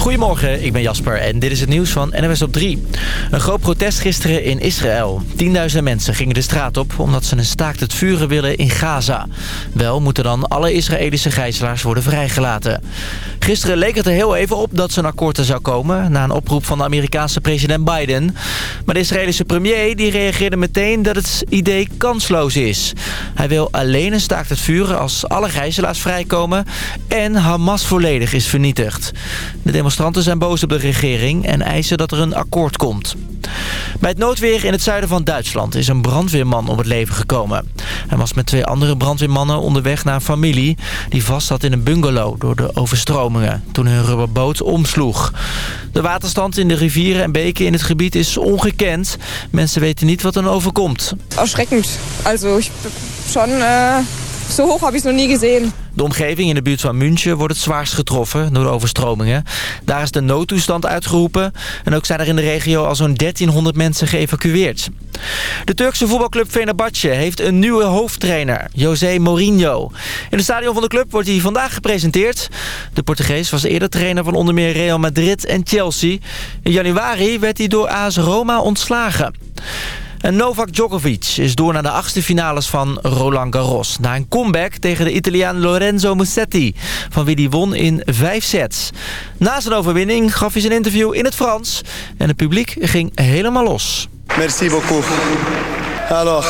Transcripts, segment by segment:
Goedemorgen, ik ben Jasper en dit is het nieuws van NWS op 3. Een groot protest gisteren in Israël. Tienduizenden mensen gingen de straat op omdat ze een staakt het vuren willen in Gaza. Wel moeten dan alle Israëlische gijzelaars worden vrijgelaten. Gisteren leek het er heel even op dat een akkoord er zou komen... na een oproep van de Amerikaanse president Biden. Maar de Israëlische premier die reageerde meteen dat het idee kansloos is. Hij wil alleen een staakt het vuren als alle gijzelaars vrijkomen... en Hamas volledig is vernietigd. Demonstranten zijn boos op de regering en eisen dat er een akkoord komt. Bij het noodweer in het zuiden van Duitsland is een brandweerman om het leven gekomen. Hij was met twee andere brandweermannen onderweg naar een familie... die vast zat in een bungalow door de overstromingen toen hun rubberboot omsloeg. De waterstand in de rivieren en beken in het gebied is ongekend. Mensen weten niet wat er overkomt. Erschreckend. Also, ich schon... Uh... Zo hoog heb ik nog niet gezien. De omgeving in de buurt van München wordt het zwaarst getroffen door de overstromingen. Daar is de noodtoestand uitgeroepen. En ook zijn er in de regio al zo'n 1300 mensen geëvacueerd. De Turkse voetbalclub Fenerbahce heeft een nieuwe hoofdtrainer, José Mourinho. In het stadion van de club wordt hij vandaag gepresenteerd. De Portugees was eerder trainer van onder meer Real Madrid en Chelsea. In januari werd hij door AS Roma ontslagen. En Novak Djokovic is door naar de achtste finales van Roland Garros. Na een comeback tegen de Italiaan Lorenzo Musetti. Van wie die won in vijf sets. Na zijn overwinning gaf hij zijn interview in het Frans. En het publiek ging helemaal los. Merci beaucoup. Alors...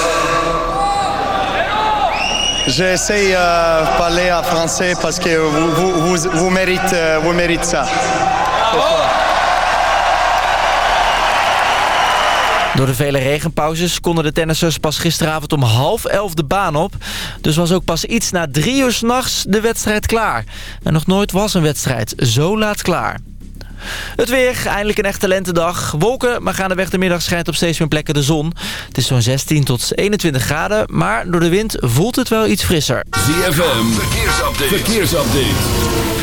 J'essaie de uh, parler en français parce que vous, vous, vous, méritez ça. Door de vele regenpauzes konden de tennissers pas gisteravond om half elf de baan op. Dus was ook pas iets na drie uur s'nachts de wedstrijd klaar. En nog nooit was een wedstrijd zo laat klaar. Het weer, eindelijk een echte lentedag. Wolken, maar gaandeweg de middag schijnt op steeds meer plekken de zon. Het is zo'n 16 tot 21 graden, maar door de wind voelt het wel iets frisser. ZFM, verkeersupdate. verkeersupdate.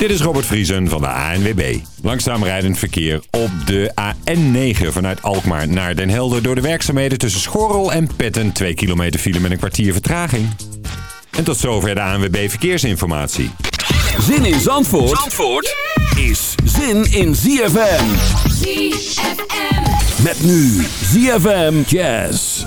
Dit is Robert Vriesen van de ANWB. Langzaam rijdend verkeer op de AN9 vanuit Alkmaar naar Den Helder... door de werkzaamheden tussen Schorrel en Petten. 2 kilometer file met een kwartier vertraging. En tot zover de ANWB Verkeersinformatie. Zin in Zandvoort, Zandvoort is zin in ZFM. ZFM. Met nu ZFM Jazz.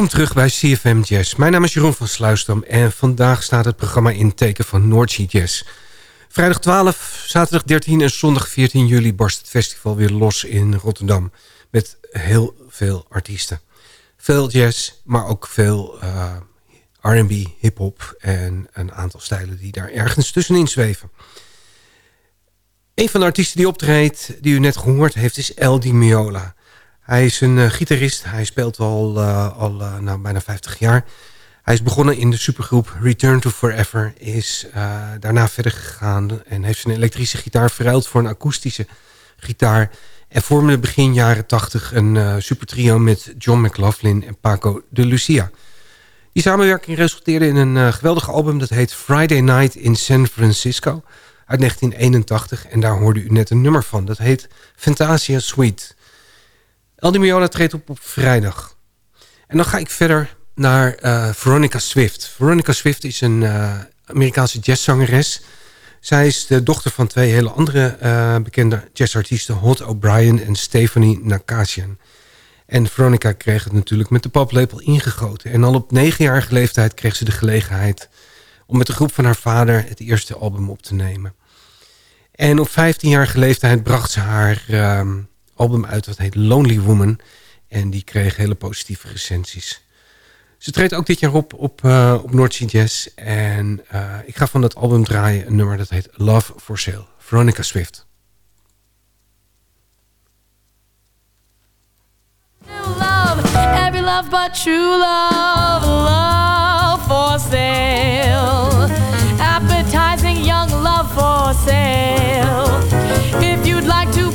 Welkom terug bij CFM Jazz. Mijn naam is Jeroen van Sluisdam en vandaag staat het programma in teken van Noordsea Jazz. Vrijdag 12, zaterdag 13 en zondag 14 juli barst het festival weer los in Rotterdam. Met heel veel artiesten. Veel jazz, maar ook veel uh, R&B, hip-hop en een aantal stijlen die daar ergens tussenin zweven. Een van de artiesten die optreedt, die u net gehoord heeft, is El Di Miola. Hij is een uh, gitarist. Hij speelt al, uh, al uh, nou, bijna 50 jaar. Hij is begonnen in de supergroep Return to Forever. Is daarna verder gegaan en heeft zijn elektrische gitaar verruild voor een akoestische gitaar. En vormde begin jaren 80 een supertrio met John McLaughlin en Paco de Lucia. Die samenwerking resulteerde in een geweldig album dat heet Friday Night in San Francisco uit 1981. En daar hoorde u net een nummer van. Dat heet Fantasia Suite. El treedt op op vrijdag. En dan ga ik verder naar uh, Veronica Swift. Veronica Swift is een uh, Amerikaanse jazzzangeres. Zij is de dochter van twee hele andere uh, bekende jazzartiesten... Hot O'Brien en Stephanie Nakasian. En Veronica kreeg het natuurlijk met de paplepel ingegoten. En al op negenjarige leeftijd kreeg ze de gelegenheid... om met de groep van haar vader het eerste album op te nemen. En op 15-jarige leeftijd bracht ze haar... Album uit dat heet Lonely Woman. En die kreeg hele positieve recensies. Ze treedt ook dit jaar op op, uh, op North Jazz. En uh, ik ga van dat album draaien een nummer dat heet Love for Sale. Veronica Swift. Love, every love but true love, love for sale. Appetizing young love for sale. If you'd like to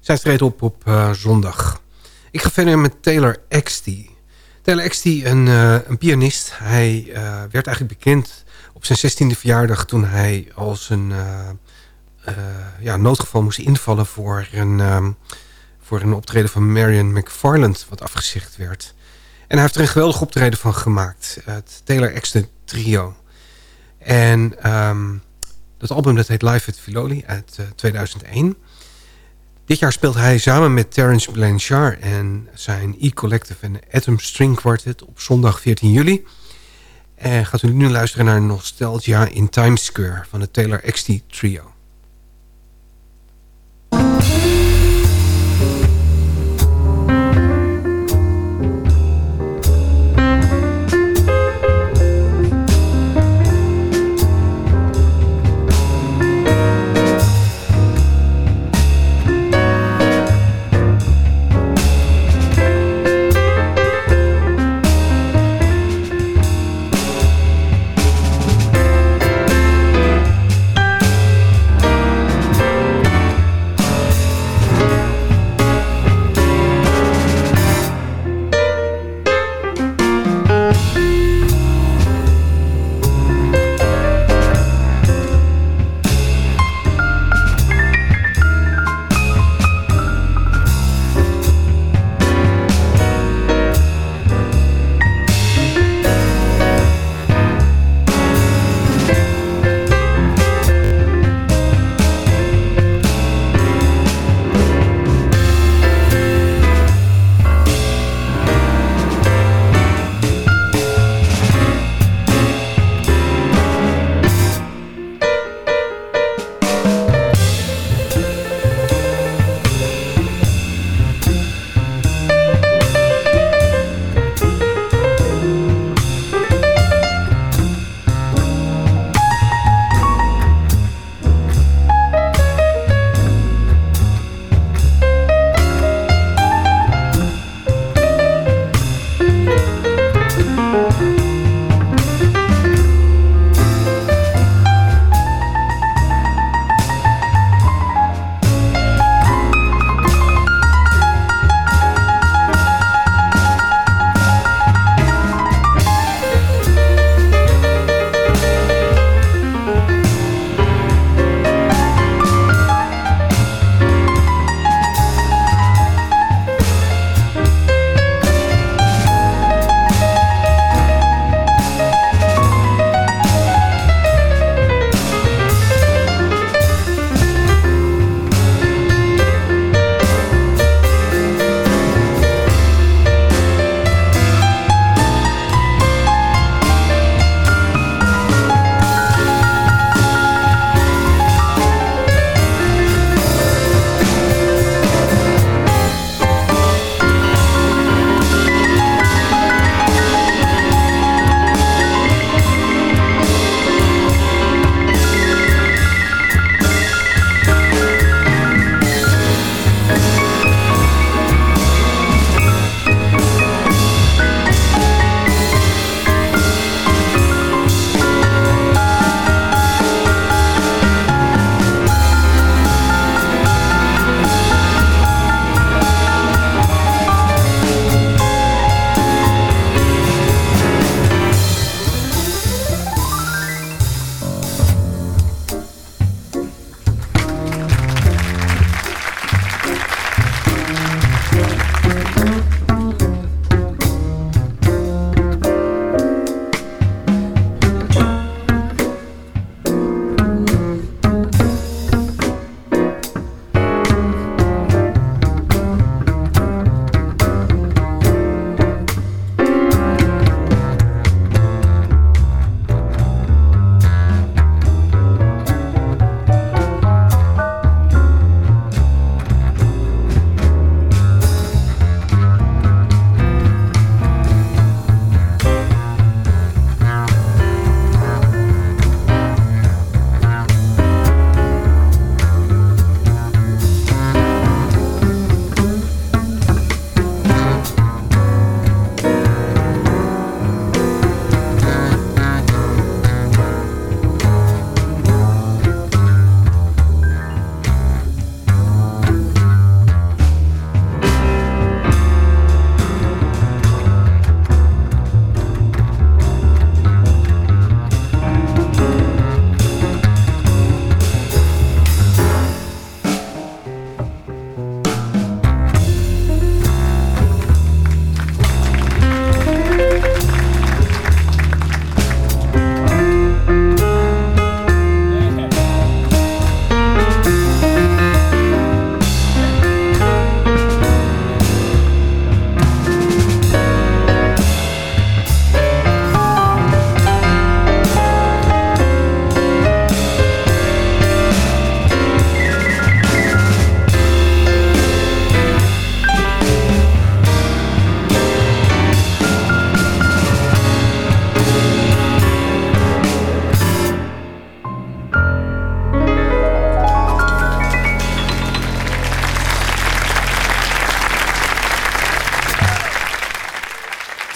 Zij treedt op op uh, zondag. Ik ga verder met Taylor Exty. Taylor Exty, een, uh, een pianist. Hij uh, werd eigenlijk bekend op zijn 16e verjaardag toen hij als een ja, noodgeval moest invallen voor een, um, voor een optreden van Marion McFarland wat afgezegd werd. En hij heeft er een geweldig optreden van gemaakt. Het Taylor Exton Trio. En um, dat album dat heet Live at Filoli uit uh, 2001. Dit jaar speelt hij samen met Terence Blanchard en zijn E-Collective en Atom String Quartet op zondag 14 juli. En gaat u nu luisteren naar Nostalgia in Times Square van het Taylor XT Trio.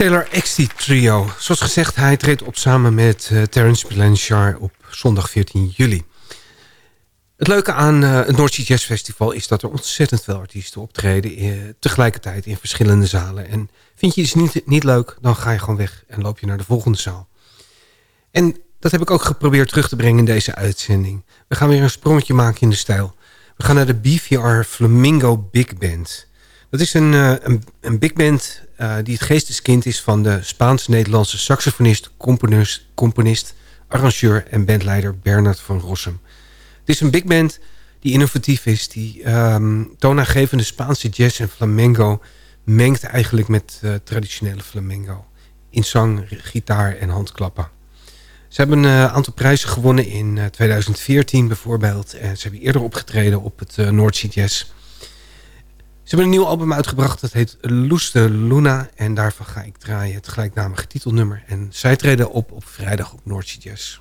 Taylor Exty Trio. Zoals gezegd, hij treedt op samen met uh, Terence Blanchard op zondag 14 juli. Het leuke aan uh, het Noordzee Jazz Festival is dat er ontzettend veel artiesten optreden... Uh, tegelijkertijd in verschillende zalen. En vind je iets niet, niet leuk, dan ga je gewoon weg en loop je naar de volgende zaal. En dat heb ik ook geprobeerd terug te brengen in deze uitzending. We gaan weer een sprongetje maken in de stijl. We gaan naar de BVR Flamingo Big Band... Dat is een, een, een big band uh, die het geesteskind is van de Spaans-Nederlandse saxofonist, componist, componist, arrangeur en bandleider Bernard van Rossum. Het is een big band die innovatief is, die um, toonaangevende Spaanse jazz en flamenco mengt eigenlijk met uh, traditionele flamenco. In zang, gitaar en handklappen. Ze hebben een aantal prijzen gewonnen in 2014 bijvoorbeeld. En ze hebben eerder opgetreden op het Noordzee Jazz. Ze hebben een nieuw album uitgebracht. Dat heet Loeste Luna. En daarvan ga ik draaien het gelijknamige titelnummer. En zij treden op op vrijdag op Noordzee Jazz.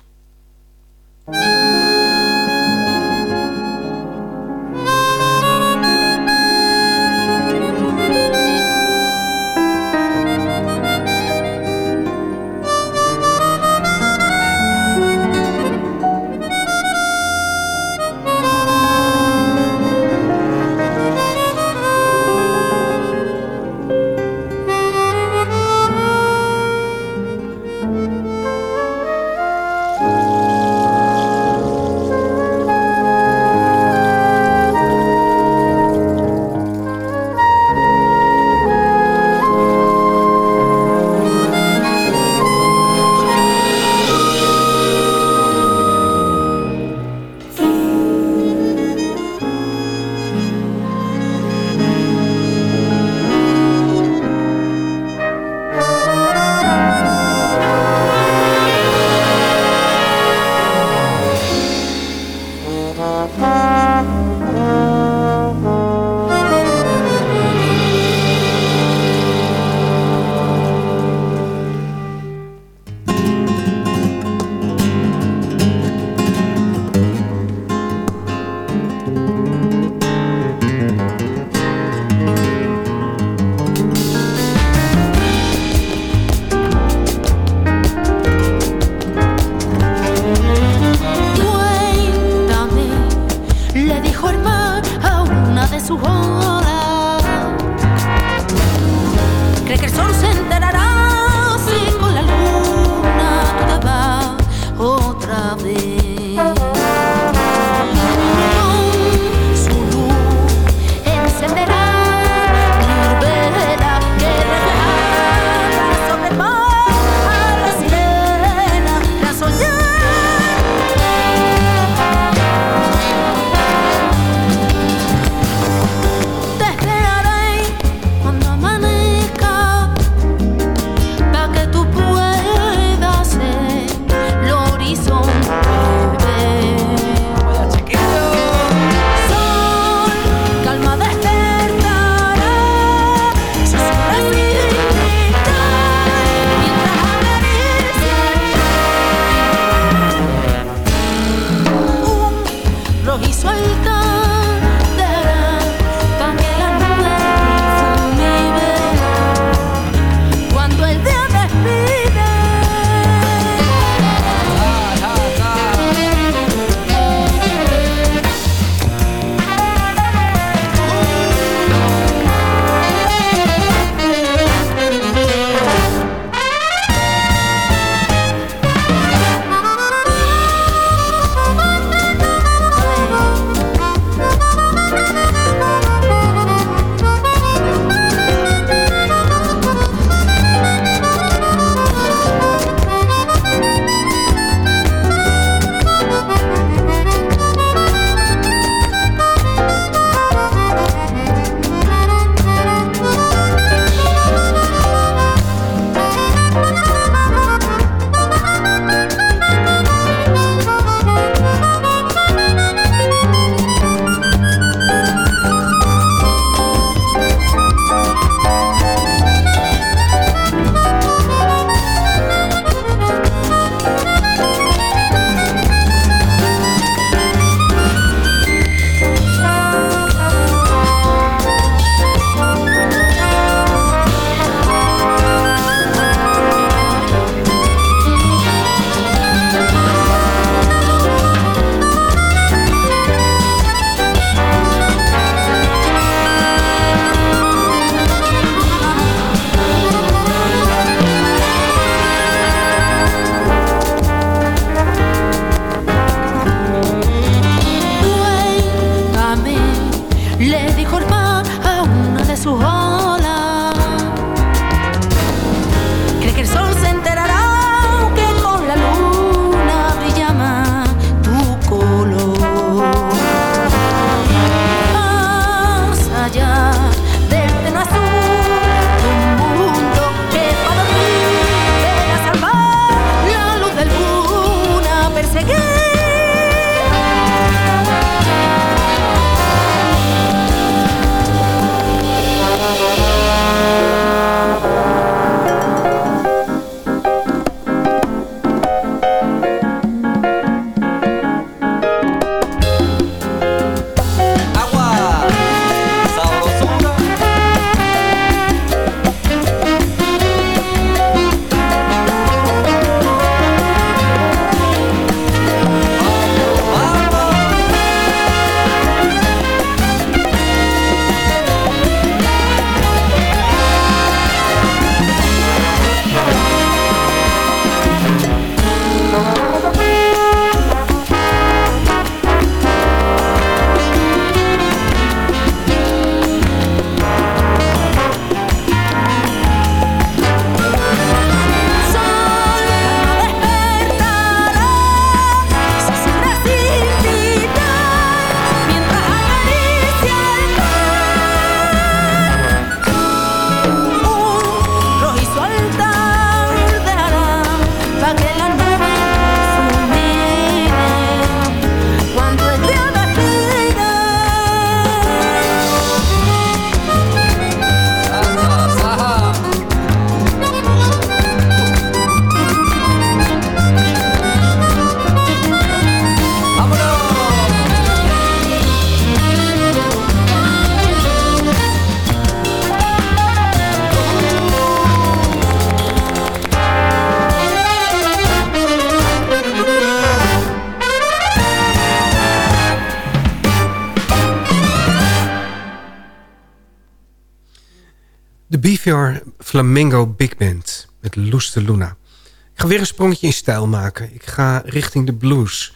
Flamingo Big Band met Loes de Luna. Ik ga weer een sprongetje in stijl maken. Ik ga richting de blues.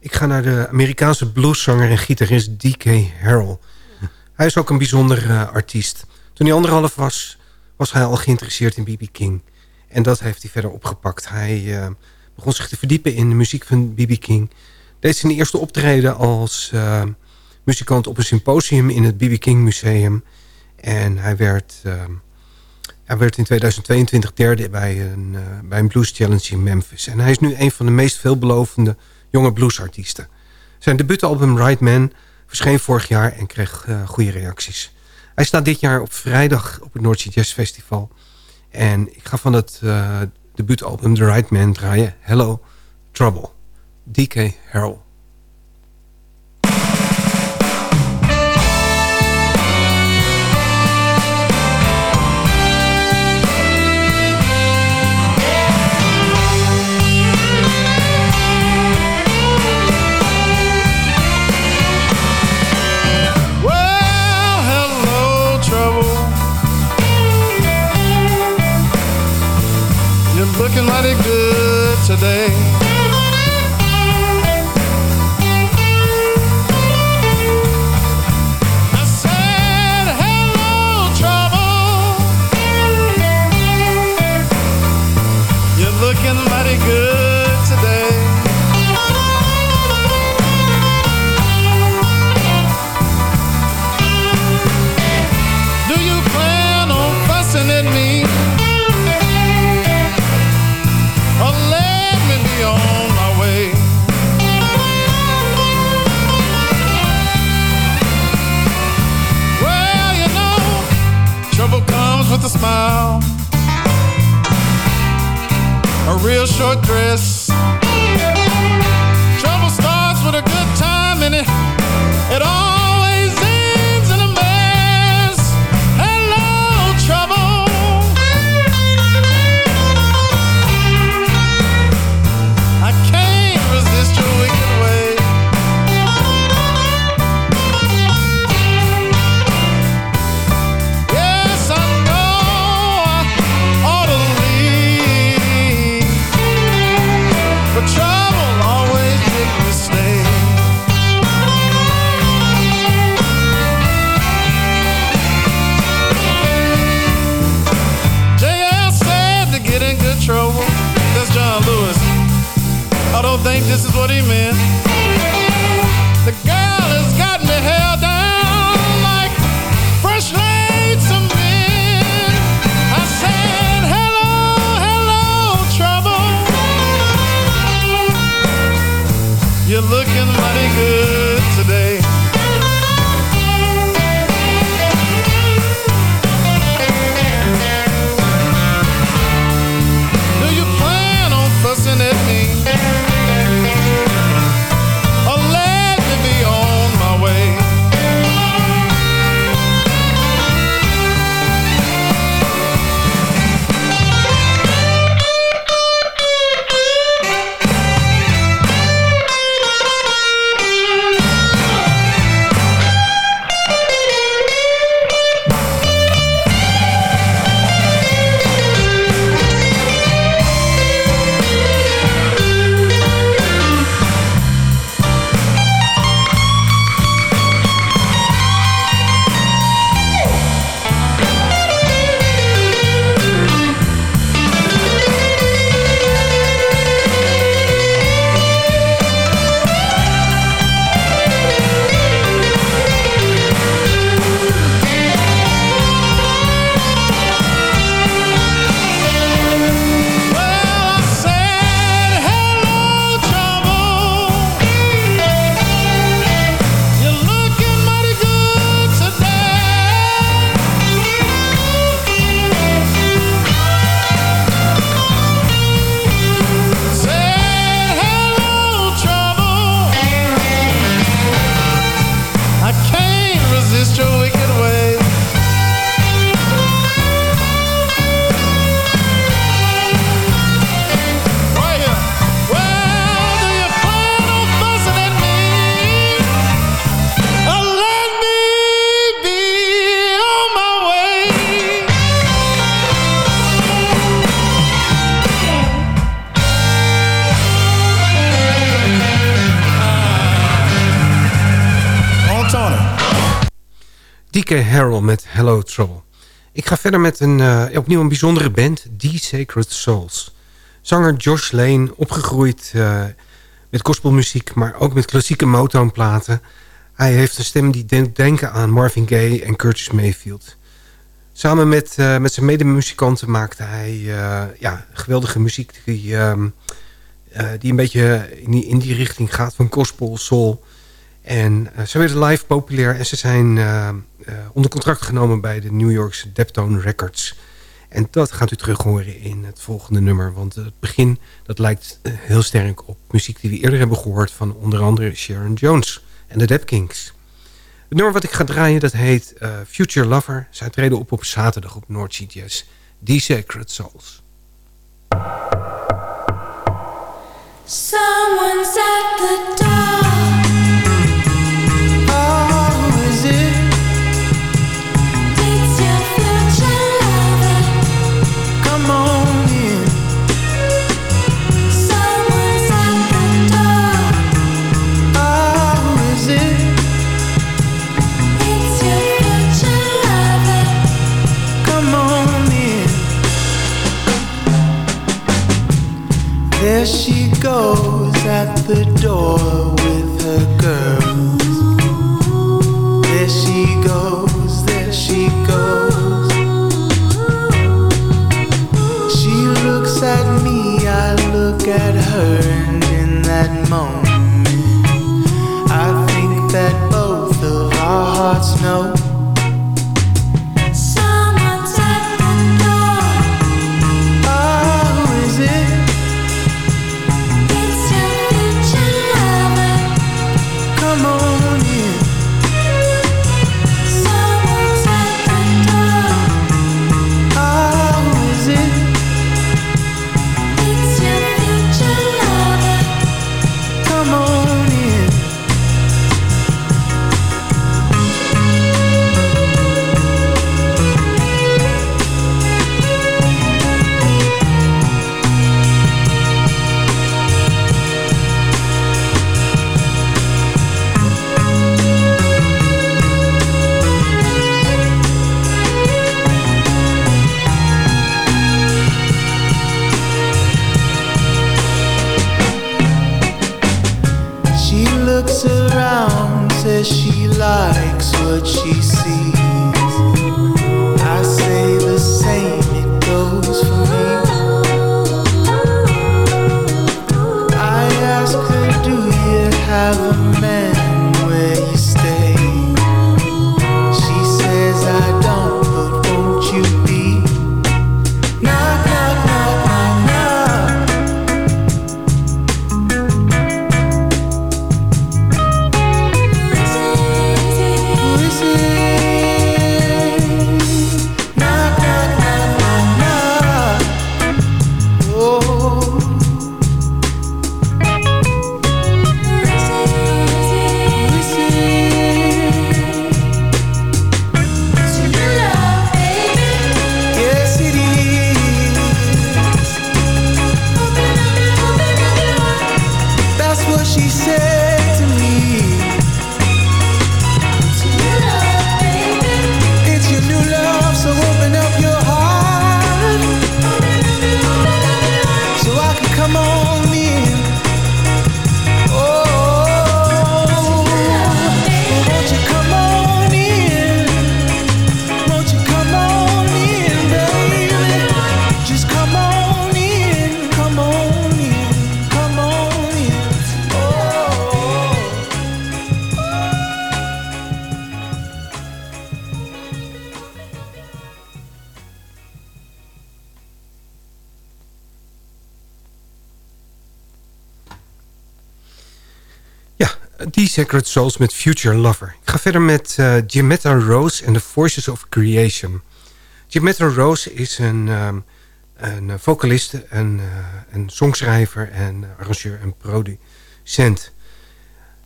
Ik ga naar de Amerikaanse blueszanger en gitarist D.K. Harrell. Hij is ook een bijzonder eh, artiest. Toen hij anderhalf was, was hij al geïnteresseerd in B.B. King. En dat heeft hij verder opgepakt. Hij eh, begon zich te verdiepen in de muziek van B.B. King. Deed zijn eerste optreden als eh, muzikant op een symposium in het B.B. King Museum. En hij werd, hij werd in 2022 derde bij een, eh, bij een Blues Challenge in Memphis. En hij is nu een van de meest veelbelovende jonge bluesartiesten. Zijn debuutalbum Right Man verscheen vorig jaar en kreeg eh, goede reacties. Hij staat dit jaar op vrijdag op het North Sea Jazz Festival. En ik ga van het eh, debuutalbum The Right Man draaien Hello Trouble. D.K. Harrell. Smile, a real short dress. Harrell met Hello Troll. Ik ga verder met een, eh, opnieuw een bijzondere band, The Sacred Souls. Zanger Josh Lane, opgegroeid uh, met gospelmuziek... maar ook met klassieke Motown-platen. Hij heeft een stem die denkt denken aan Marvin Gaye en Curtis Mayfield. Samen met, uh, met zijn medemuzikanten maakte hij ja, geweldige muziek... die, ehm, die een beetje in die, in die richting gaat van gospel, soul... En ze werden live populair en ze zijn onder contract genomen bij de New Yorkse Deptone Records. En dat gaat u terug horen in het volgende nummer. Want het begin dat lijkt heel sterk op muziek die we eerder hebben gehoord... van onder andere Sharon Jones en de Dap Kings. Het nummer wat ik ga draaien dat heet Future Lover. Zij treden op op zaterdag op North Sea Jazz. The Sacred Souls. There she goes at the door with her girls. There she goes, there she goes. She looks at me, I look at her, and in that moment, I think that both of our hearts know. The Sacred Souls met Future Lover. Ik ga verder met uh, Jimetta Rose en The Voices of Creation. Jimetta Rose is een, um, een vocaliste, een, uh, een songschrijver en arrangeur en producent.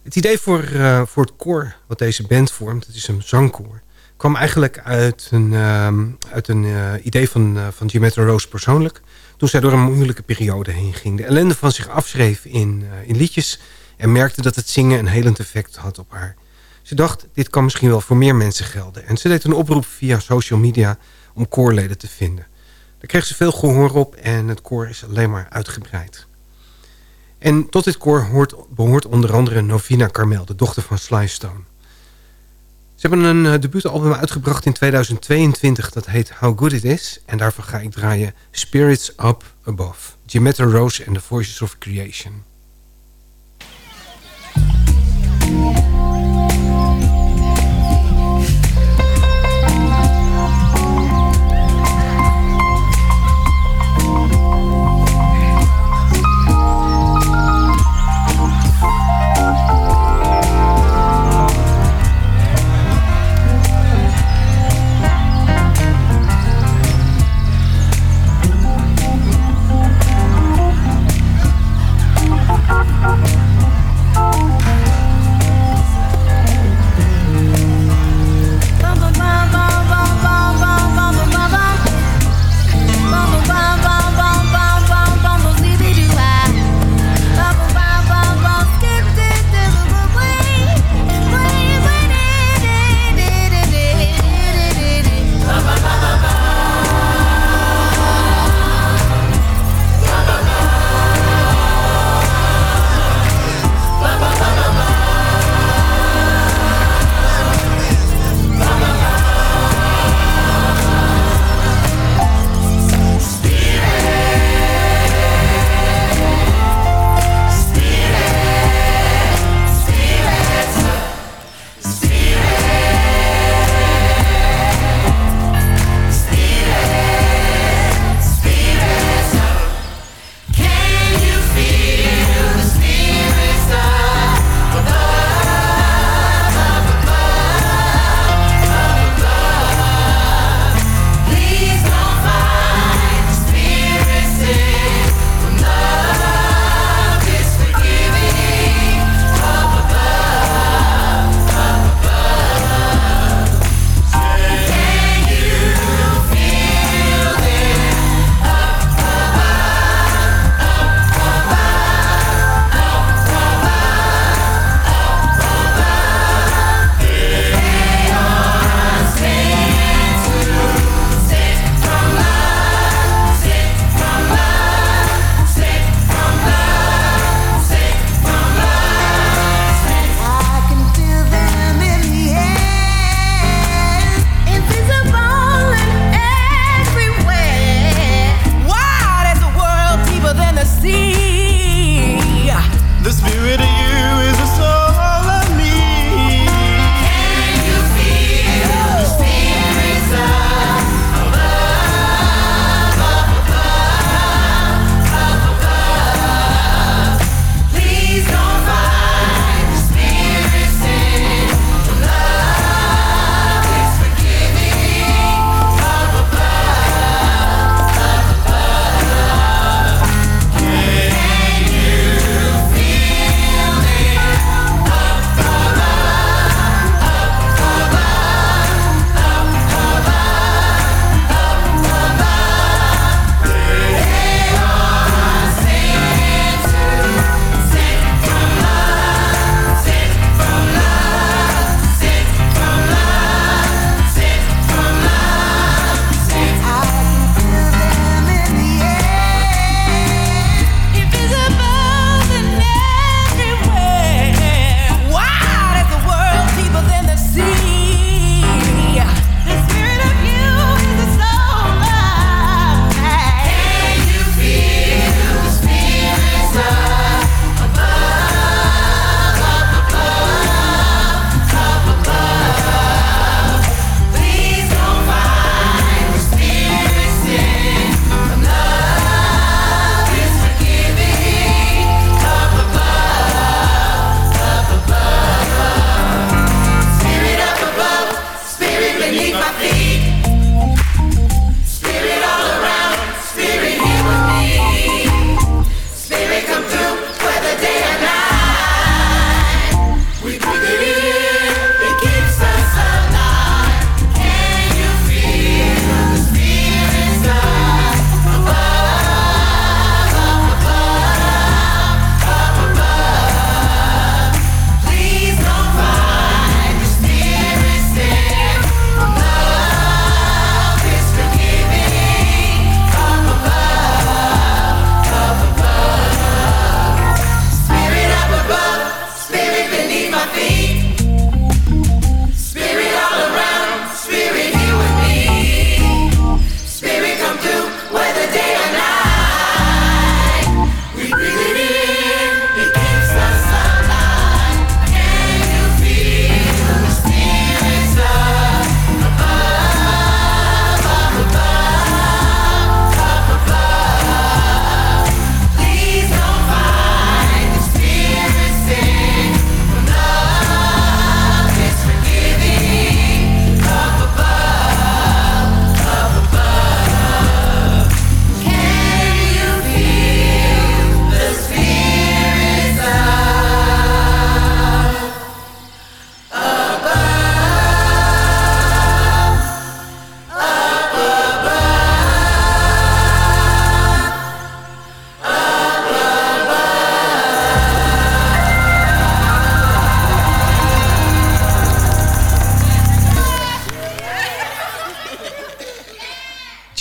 Het idee voor, uh, voor het koor wat deze band vormt, het is een zangkoor... kwam eigenlijk uit een, um, uit een idee van, van Jimetta Rose persoonlijk... toen zij door een moeilijke periode heen ging. De ellende van zich afschreef in, in liedjes en merkte dat het zingen een helend effect had op haar. Ze dacht, dit kan misschien wel voor meer mensen gelden. En ze deed een oproep via social media om koorleden te vinden. Daar kreeg ze veel gehoor op en het koor is alleen maar uitgebreid. En tot dit koor hoort, behoort onder andere Novina Carmel, de dochter van Sly Stone. Ze hebben een uh, debuutalbum uitgebracht in 2022, dat heet How Good It Is. En daarvan ga ik draaien Spirits Up Above. Jimetta Rose and the Voices of Creation.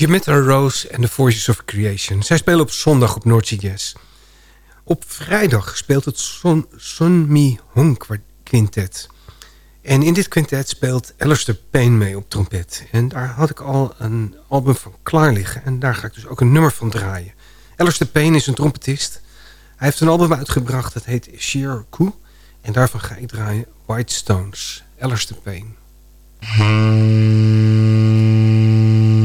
Jimetta Rose en The Voices of Creation. Zij spelen op zondag op Noordzee Jazz. Op vrijdag speelt het Sun, Sun Mi Hong Quintet. En in dit quintet speelt Alistair Payne mee op trompet. En daar had ik al een album van klaar liggen. En daar ga ik dus ook een nummer van draaien. Alistair Payne is een trompetist. Hij heeft een album uitgebracht dat heet Sheer Coup. En daarvan ga ik draaien White Stones. Alistair Payne. Alistair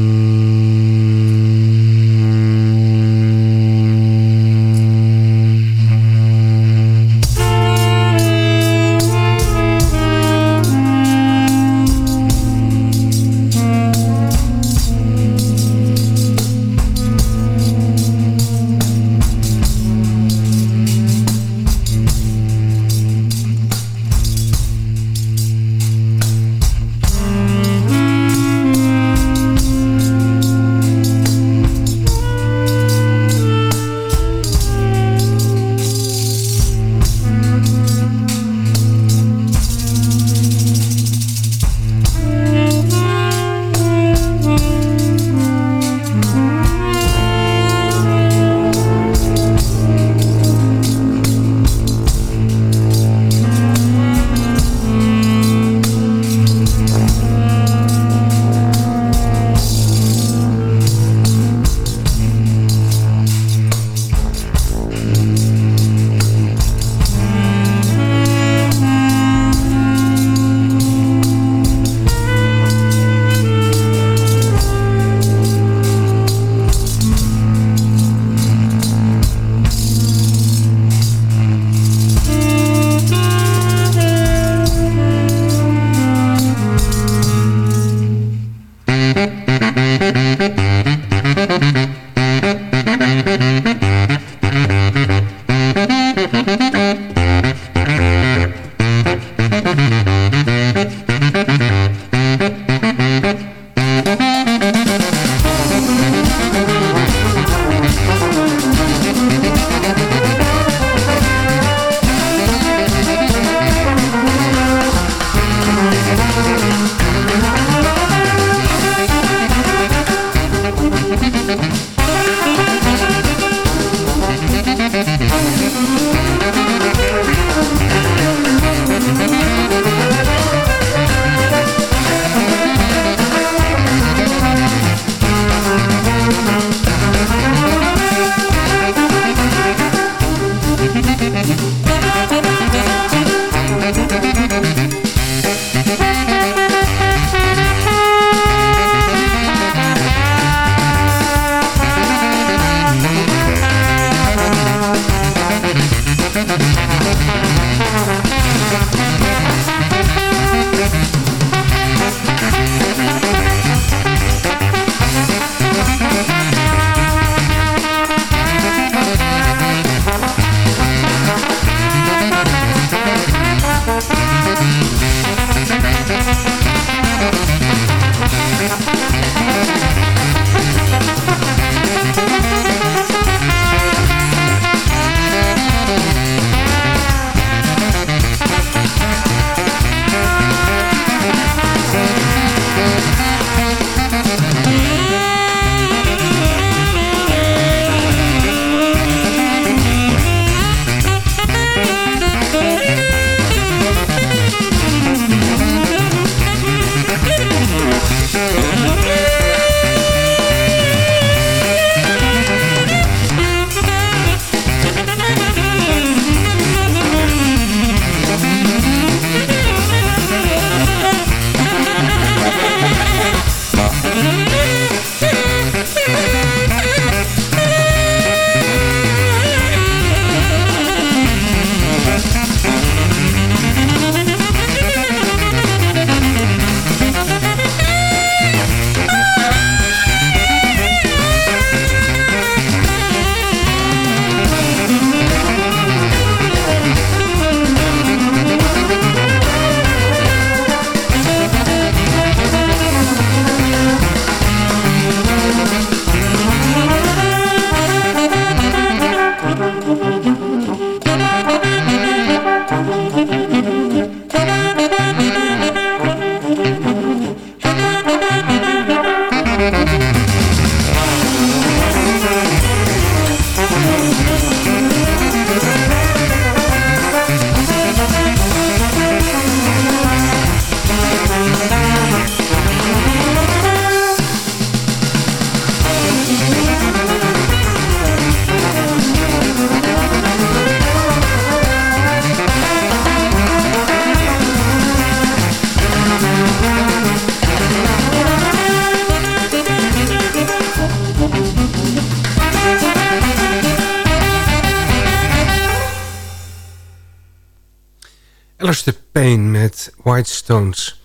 Stones.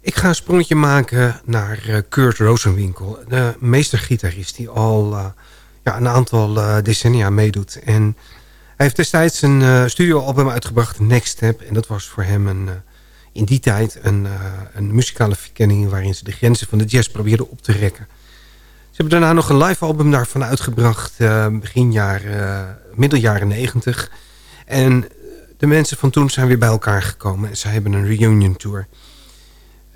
Ik ga een sprongetje maken naar uh, Kurt Rosenwinkel. De meestergitarist die al uh, ja, een aantal uh, decennia meedoet. En hij heeft destijds een studioalbum uitgebracht, Next Step. En dat was voor hem een, in die tijd een, een muzikale verkenning... waarin ze de grenzen van de jazz probeerden op te rekken. Ze hebben daarna nog een live album daarvan uitgebracht... begin jaren, middel jaren negentig. En de mensen van toen zijn weer bij elkaar gekomen. En zij hebben een reunion tour.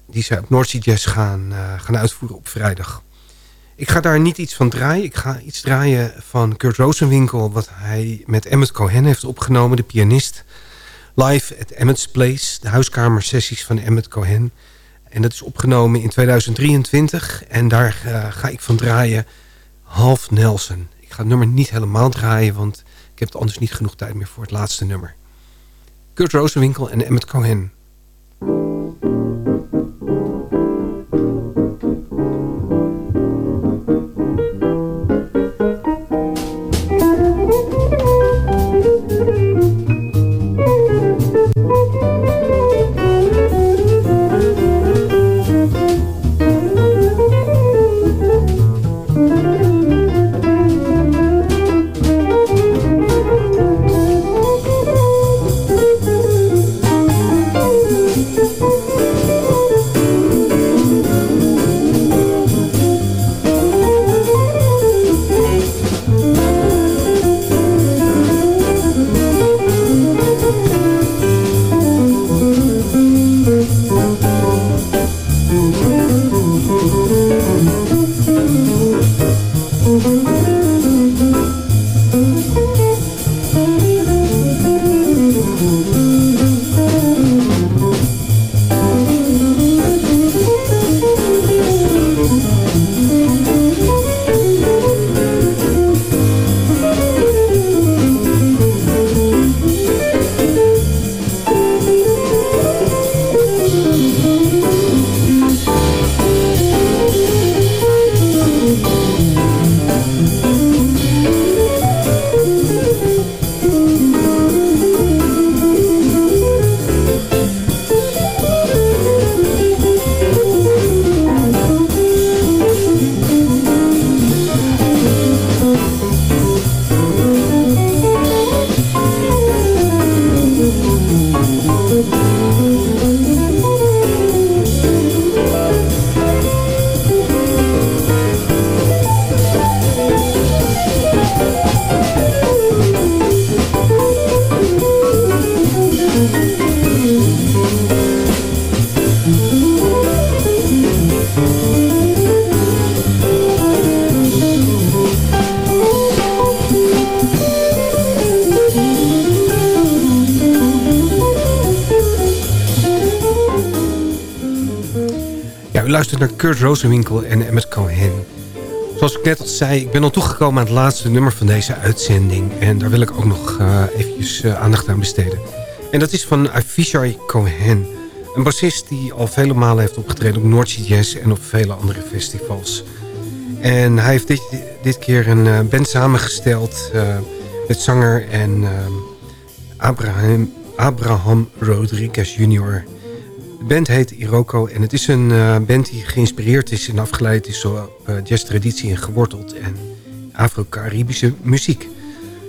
Die zij op North Jazz gaan, uh, gaan uitvoeren op vrijdag. Ik ga daar niet iets van draaien. Ik ga iets draaien van Kurt Rosenwinkel. Wat hij met Emmett Cohen heeft opgenomen. De pianist. Live at Emmett's Place. De huiskamersessies van Emmett Cohen. En dat is opgenomen in 2023. En daar uh, ga ik van draaien. Half Nelson. Ik ga het nummer niet helemaal draaien. Want ik heb anders niet genoeg tijd meer voor het laatste nummer. Kurt Rosenwinkel en Emmett Cohen. Luistert naar Kurt Rosenwinkel en Emmett Cohen. Zoals ik net al zei, ik ben al toegekomen aan het laatste nummer van deze uitzending. En daar wil ik ook nog uh, eventjes uh, aandacht aan besteden. En dat is van Avishai Cohen. Een bassist die al vele malen heeft opgetreden op Noordse Jazz en op vele andere festivals. En hij heeft dit, dit keer een uh, band samengesteld met zanger en Abraham, Abraham Rodriguez Jr., de band heet Iroko en het is een uh, band die geïnspireerd is en afgeleid is op uh, jazztraditie en geworteld en Afro-Caribische muziek.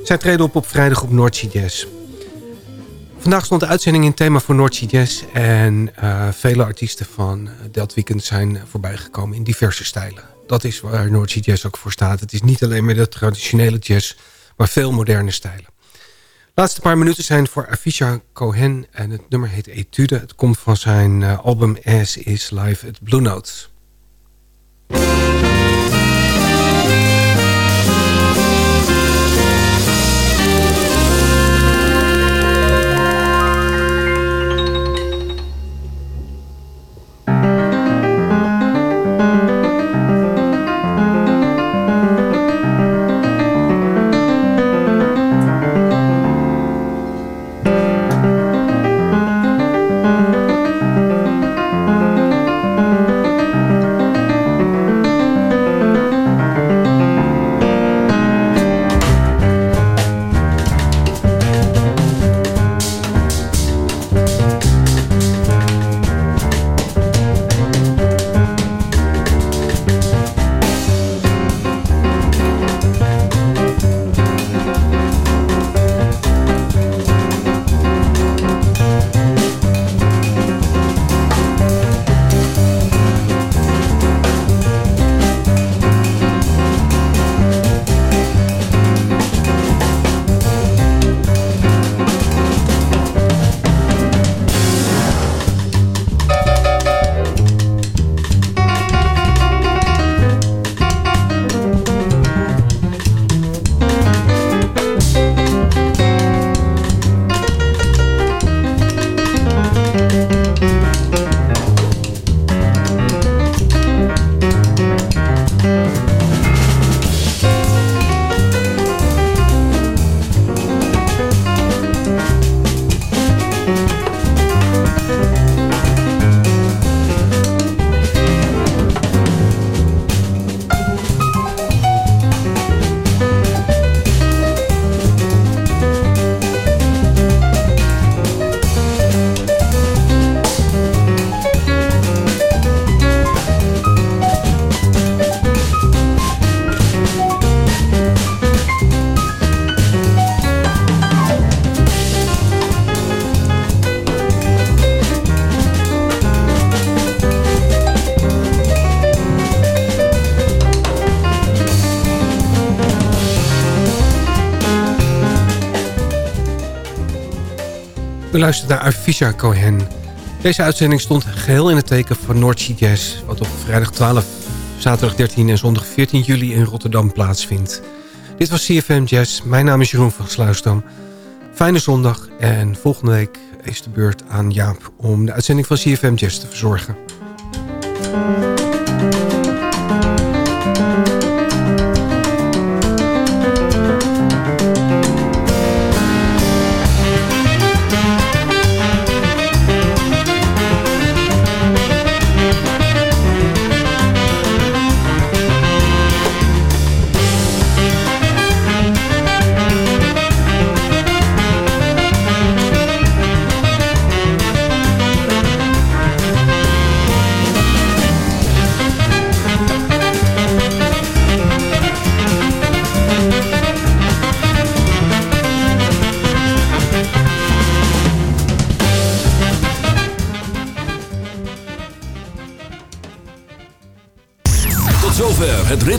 Zij treden op op vrijdag op Noordzee Jazz. Vandaag stond de uitzending in thema voor Noordzee Jazz en uh, vele artiesten van Delt Weekend zijn voorbijgekomen in diverse stijlen. Dat is waar Noordzee Jazz ook voor staat. Het is niet alleen maar de traditionele jazz, maar veel moderne stijlen laatste paar minuten zijn voor Avisha Cohen en het nummer heet Etude. Het komt van zijn uh, album As Is Live at Blue Notes. U luistert naar Afisha Cohen. Deze uitzending stond geheel in het teken van Noordsea Jazz... wat op vrijdag 12, zaterdag 13 en zondag 14 juli in Rotterdam plaatsvindt. Dit was CFM Jazz. Mijn naam is Jeroen van Sluisdam. Fijne zondag en volgende week is de beurt aan Jaap... om de uitzending van CFM Jazz te verzorgen.